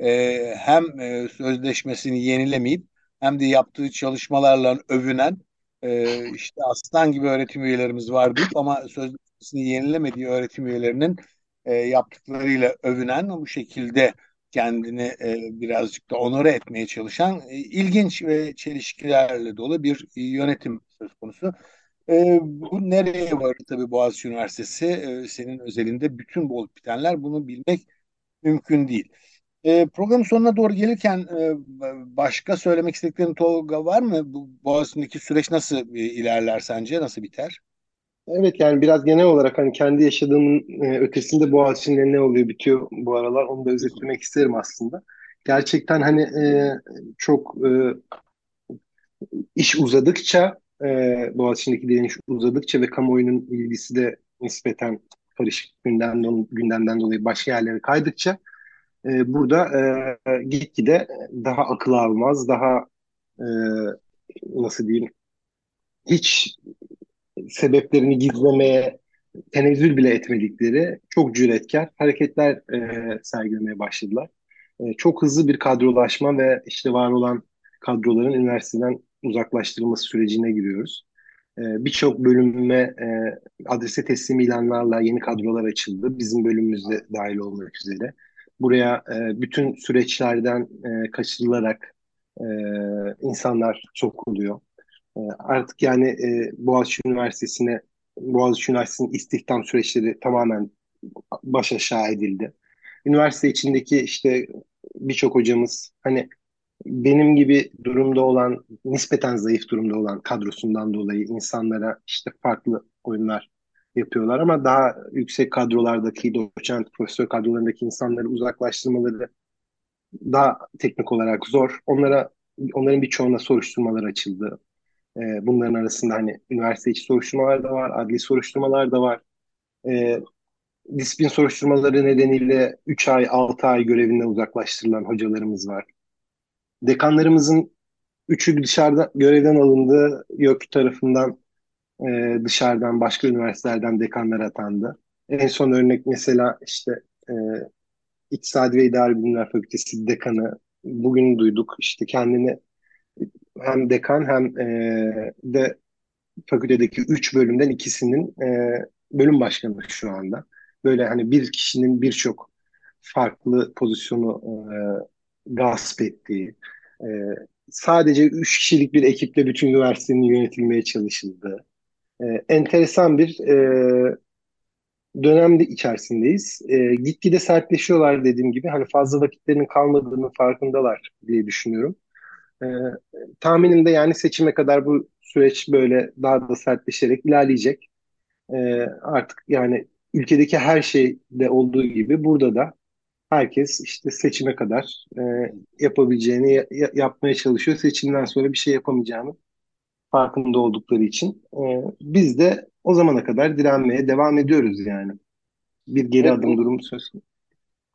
e, hem e, sözleşmesini yenilemeyip hem de yaptığı çalışmalarla övünen e, işte aslan gibi öğretim üyelerimiz var deyip ama sözleşmesini yenilemediği öğretim üyelerinin e, yaptıklarıyla övünen bu şekilde kendini e, birazcık da onore etmeye çalışan e, ilginç ve çelişkilerle dolu bir yönetim söz konusu. E, bu nereye var tabii Boğaziçi Üniversitesi e, senin özelinde bütün bu olup bitenler bunu bilmek mümkün değil. E, programın sonuna doğru gelirken e, başka söylemek istediklerin Tolga var mı? Bu Boğaziçi'ndeki süreç nasıl e, ilerler sence? Nasıl biter? Evet yani biraz genel olarak hani kendi yaşadığımın e, ötesinde Boğaziçi'nde ne oluyor bitiyor bu aralar onu da özetlemek isterim aslında. Gerçekten hani e, çok e, iş uzadıkça e, Boğaziçi'ndeki direniş uzadıkça ve kamuoyunun ilgisi de nispeten karışık gündemden, gündemden dolayı başka yerlere kaydıkça e, burada e, gitgide daha akıl almaz, daha e, nasıl diyeyim hiç sebeplerini gizlemeye tenezzül bile etmedikleri çok cüretkar hareketler e, sergilemeye başladılar. E, çok hızlı bir kadrolaşma ve işte var olan kadroların üniversiteden uzaklaştırılması sürecine giriyoruz. E, Birçok bölüme e, adrese teslim ilanlarla yeni kadrolar açıldı. Bizim bölümümüzde dahil olmak üzere. Buraya e, bütün süreçlerden e, kaçırılarak insanlar sokuluyor. Artık yani Boğaziçi Üniversitesi'ne Boğaziçi Üniversitesi'nin istihdam süreçleri tamamen baş aşağı edildi. Üniversite içindeki işte birçok hocamız hani benim gibi durumda olan, nispeten zayıf durumda olan kadrosundan dolayı insanlara işte farklı oyunlar yapıyorlar ama daha yüksek kadrolardaki doçent, profesör kadrolarındaki insanları uzaklaştırmaları daha teknik olarak zor. Onlara onların birçoğuna soruşturmalar açıldı. Ee, bunların arasında hani üniversite içi soruşturmalar da var, adli soruşturmalar da var. Ee, disiplin soruşturmaları nedeniyle 3 ay, 6 ay görevinden uzaklaştırılan hocalarımız var. Dekanlarımızın üçü dışarıda görevden alındı. YÖK tarafından e, dışarıdan başka üniversitelerden dekanlar atandı. En son örnek mesela işte e, İktisadi ve İdari Bilimler Fakültesi dekanı bugün duyduk işte kendini hem dekan hem e, de fakültedeki üç bölümden ikisinin e, bölüm başkanı şu anda. Böyle hani bir kişinin birçok farklı pozisyonu e, gasp ettiği, e, sadece üç kişilik bir ekiple bütün üniversitenin yönetilmeye çalışıldığı, e, enteresan bir e, dönemde içerisindeyiz. E, gitgide sertleşiyorlar dediğim gibi. Hani fazla vakitlerinin kalmadığını farkındalar diye düşünüyorum. E, tahminimde yani seçime kadar bu süreç böyle daha da sertleşerek ilerleyecek. E, artık yani ülkedeki her şeyde olduğu gibi burada da herkes işte seçime kadar e, yapabileceğini ya, yapmaya çalışıyor. Seçimden sonra bir şey yapamayacağını farkında oldukları için. E, biz de o zamana kadar direnmeye devam ediyoruz yani. Bir geri evet, adım durumu söz konusu.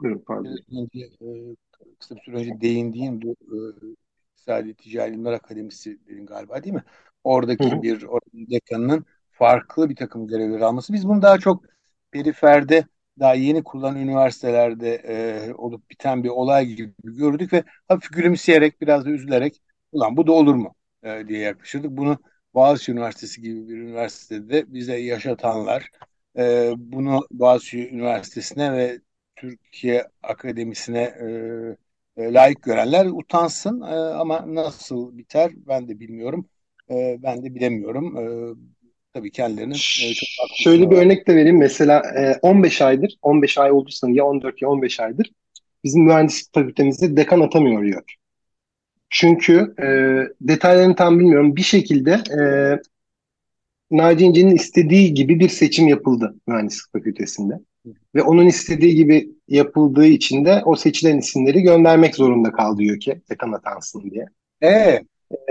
Buyurun pardon. E, kısa bir süre önce değindiğim bu e, İktisadi Ticari İlimler Akademisi dedin galiba değil mi? Oradaki Hı-hı. bir oranın dekanının farklı bir takım görevleri alması. Biz bunu daha çok periferde daha yeni kullanan üniversitelerde e, olup biten bir olay gibi gördük ve hafif gülümseyerek biraz da üzülerek ulan bu da olur mu e, diye yaklaşırdık. Bunu Boğaziçi Üniversitesi gibi bir üniversitede bize yaşatanlar e, bunu Boğaziçi Üniversitesi'ne ve Türkiye Akademisi'ne e, e, layık görenler utansın e, ama nasıl biter ben de bilmiyorum. E, ben de bilemiyorum. E, tabii kendilerinin e, çok Şöyle bir örnek de vereyim. Mesela e, 15 aydır, 15 ay oldu sanırım ya 14 ya 15 aydır bizim mühendislik fakültemizde dekan atamıyor yok. Çünkü e, detaylarını tam bilmiyorum. Bir şekilde e, Naci İnce'nin istediği gibi bir seçim yapıldı mühendislik fakültesinde. Ve onun istediği gibi yapıldığı için de o seçilen isimleri göndermek zorunda kaldı YÖK'e dekan atansın diye. Ee?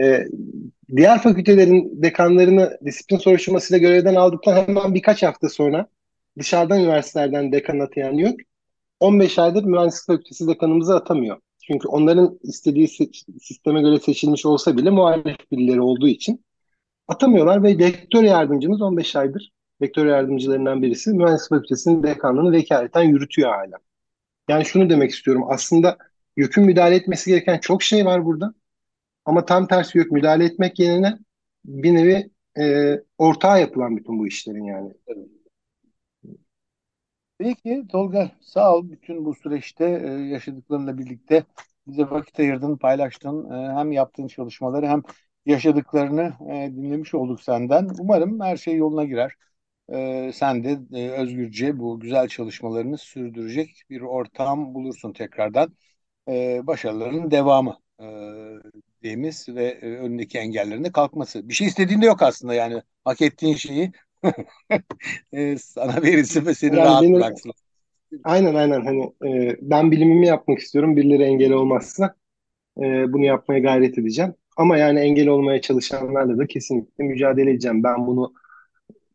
Ee, diğer fakültelerin dekanlarını disiplin soruşturmasıyla görevden aldıktan hemen birkaç hafta sonra dışarıdan üniversitelerden dekan atayan yok. 15 aydır mühendislik fakültesi dekanımızı atamıyor. Çünkü onların istediği sisteme göre seçilmiş olsa bile muhalif birileri olduğu için atamıyorlar ve rektör yardımcımız 15 aydır rektör yardımcılarından birisi mühendislik fakültesinin dekanlığını vekaleten yürütüyor hala. Yani şunu demek istiyorum. Aslında YÖK'ün müdahale etmesi gereken çok şey var burada. Ama tam tersi YÖK müdahale etmek yerine bir nevi e, ortağa yapılan bütün bu işlerin yani. Peki Tolga sağ ol bütün bu süreçte e, yaşadıklarınla birlikte bize vakit ayırdın, paylaştın. E, hem yaptığın çalışmaları hem yaşadıklarını e, dinlemiş olduk senden. Umarım her şey yoluna girer. E, sen de e, özgürce bu güzel çalışmalarını sürdürecek bir ortam bulursun tekrardan. E, başarılarının devamı e, dediğimiz ve e, önündeki engellerin de kalkması. Bir şey istediğinde yok aslında yani hak ettiğin şeyi [LAUGHS] e, sana verirsin ve seni Yani rahat benim bıraksın. aynen aynen hani e, ben bilimimi yapmak istiyorum. Birileri engel olmazsa e, bunu yapmaya gayret edeceğim. Ama yani engel olmaya çalışanlarla da kesinlikle mücadele edeceğim. Ben bunu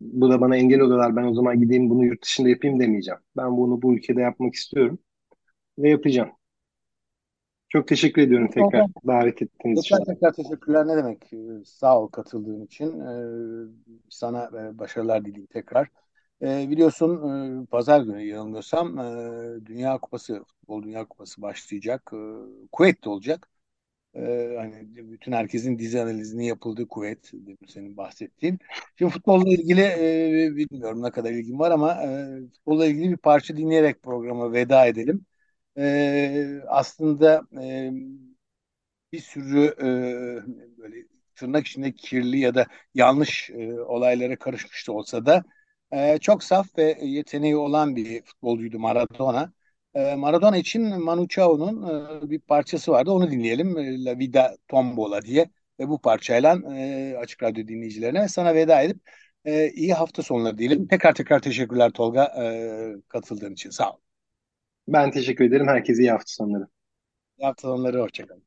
bu da bana engel oluyorlar. Ben o zaman gideyim bunu yurt dışında yapayım demeyeceğim. Ben bunu bu ülkede yapmak istiyorum ve yapacağım. Çok teşekkür ediyorum tekrar Tolga, davet ettiğiniz için. tekrar tekrar teşekkürler. Ne demek? E, sağ ol katıldığın için. E, sana e, başarılar dileyim tekrar. E, biliyorsun e, pazar günü yanılmıyorsam e, Dünya Kupası, Futbol Dünya Kupası başlayacak. Kuveyt'te olacak. Ee, hani bütün herkesin dizi analizini yapıldığı kuvvet senin bahsettiğin. Şimdi futbolla ilgili bilmiyorum ne kadar ilgim var ama futbolla ilgili bir parça dinleyerek programa veda edelim. E, aslında e, bir sürü e, böyle tırnak içinde kirli ya da yanlış e, olaylara karışmış da olsa da e, çok saf ve yeteneği olan bir futbolcuydu Maradona. E, Maradona için Manu Chao'nun e, bir parçası vardı. Onu dinleyelim. La Vida Tombola diye. Ve bu parçayla e, Açık Radyo dinleyicilerine sana veda edip e, iyi hafta sonları diyelim. Tekrar tekrar teşekkürler Tolga e, katıldığın için. Sağ ol. Ben teşekkür ederim. Herkese iyi hafta sonları. İyi hafta sonları. Hoşçakalın.